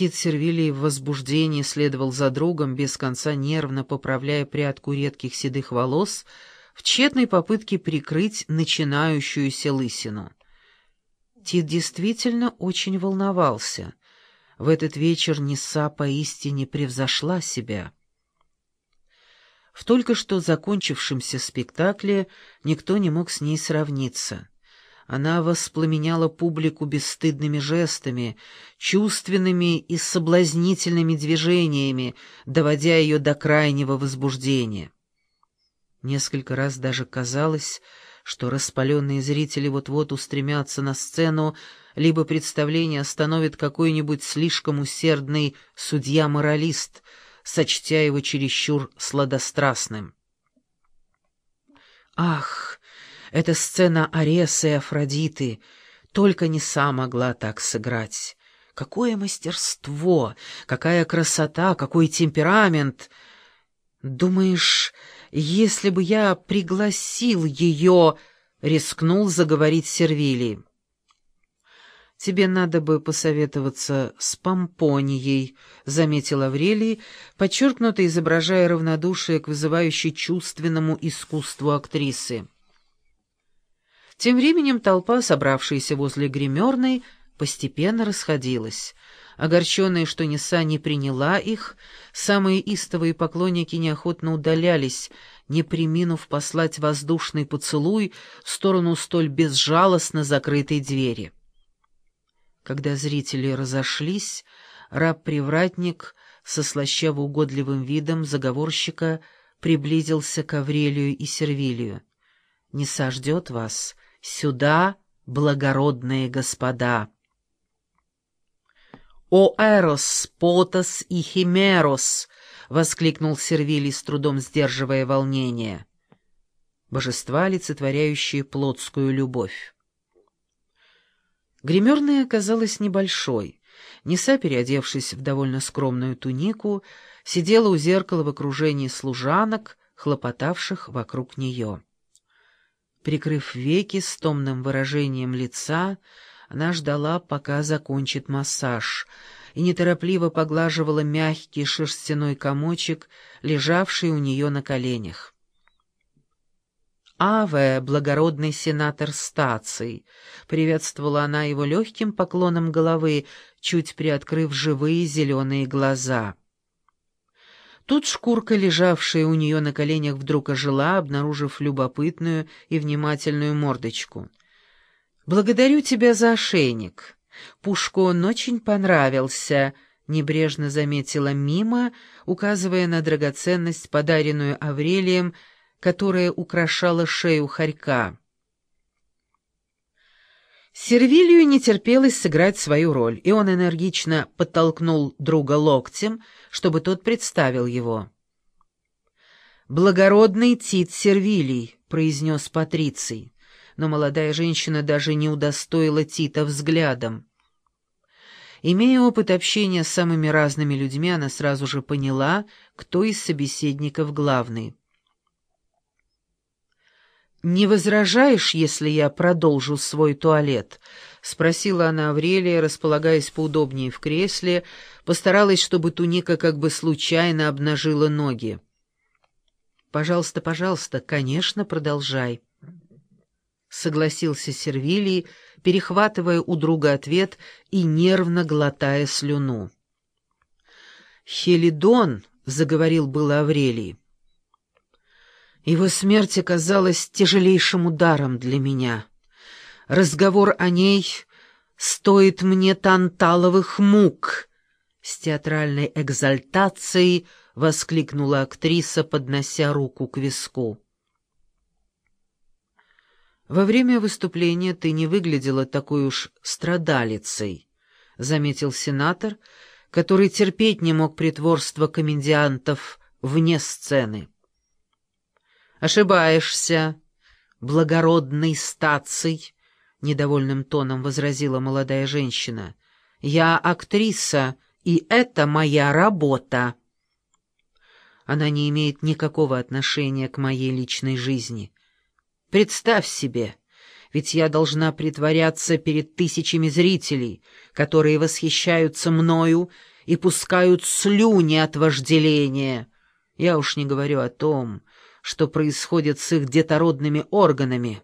Тит Сервилий в возбуждении следовал за другом, без конца нервно поправляя прядку редких седых волос, в тщетной попытке прикрыть начинающуюся лысину. Тит действительно очень волновался. В этот вечер Неса поистине превзошла себя. В только что закончившемся спектакле никто не мог с ней сравниться. Она воспламеняла публику бесстыдными жестами, чувственными и соблазнительными движениями, доводя ее до крайнего возбуждения. Несколько раз даже казалось, что распаленные зрители вот-вот устремятся на сцену, либо представление остановит какой-нибудь слишком усердный судья-моралист, сочтя его чересчур сладострастным. «Ах, эта сцена Ареса и Афродиты! Только не сам могла так сыграть! Какое мастерство! Какая красота! Какой темперамент! Думаешь, если бы я пригласил ее...» — рискнул заговорить Сервилий. «Тебе надо бы посоветоваться с Помпонией», — заметил Аврелий, подчеркнуто изображая равнодушие к вызывающей чувственному искусству актрисы. Тем временем толпа, собравшаяся возле гримерной, постепенно расходилась. Огорченные, что Неса не приняла их, самые истовые поклонники неохотно удалялись, не приминув послать воздушный поцелуй в сторону столь безжалостно закрытой двери. Когда зрители разошлись, раб-привратник со слащаво-угодливым видом заговорщика приблизился к Аврелию и Сервилию. «Неса ждет вас. Сюда, благородные господа!» «О Эрос, Потос и Химерос!» — воскликнул Сервилий, с трудом сдерживая волнение. Божества, олицетворяющие плотскую любовь. Гримерная оказалась небольшой. Неса, переодевшись в довольно скромную тунику, сидела у зеркала в окружении служанок, хлопотавших вокруг нее. Прикрыв веки с томным выражением лица, она ждала, пока закончит массаж, и неторопливо поглаживала мягкий шерстяной комочек, лежавший у нее на коленях. «Аве, благородный сенатор стаций!» — приветствовала она его легким поклоном головы, чуть приоткрыв живые зеленые глаза. Тут шкурка, лежавшая у нее на коленях, вдруг ожила, обнаружив любопытную и внимательную мордочку — «Благодарю тебя за ошейник. Пушку он очень понравился», — небрежно заметила Мима, указывая на драгоценность, подаренную Аврелием, которая украшала шею хорька. Сервилию не терпелось сыграть свою роль, и он энергично подтолкнул друга локтем, чтобы тот представил его. «Благородный Тит Сервилий», — произнес Патриций но молодая женщина даже не удостоила Тита взглядом. Имея опыт общения с самыми разными людьми, она сразу же поняла, кто из собеседников главный. «Не возражаешь, если я продолжу свой туалет?» — спросила она Аврелия, располагаясь поудобнее в кресле, постаралась, чтобы туника как бы случайно обнажила ноги. «Пожалуйста, пожалуйста, конечно, продолжай». — согласился Сервилий, перехватывая у друга ответ и нервно глотая слюну. «Хелидон», — заговорил было Аврелий. «Его смерть оказалась тяжелейшим ударом для меня. Разговор о ней стоит мне танталовых мук», — с театральной экзальтацией воскликнула актриса, поднося руку к виску. «Во время выступления ты не выглядела такой уж страдалицей», — заметил сенатор, который терпеть не мог притворства комедиантов вне сцены. «Ошибаешься, благородный стаций», — недовольным тоном возразила молодая женщина. «Я актриса, и это моя работа». Она не имеет никакого отношения к моей личной жизни. Представь себе, ведь я должна притворяться перед тысячами зрителей, которые восхищаются мною и пускают слюни от вожделения. Я уж не говорю о том, что происходит с их детородными органами».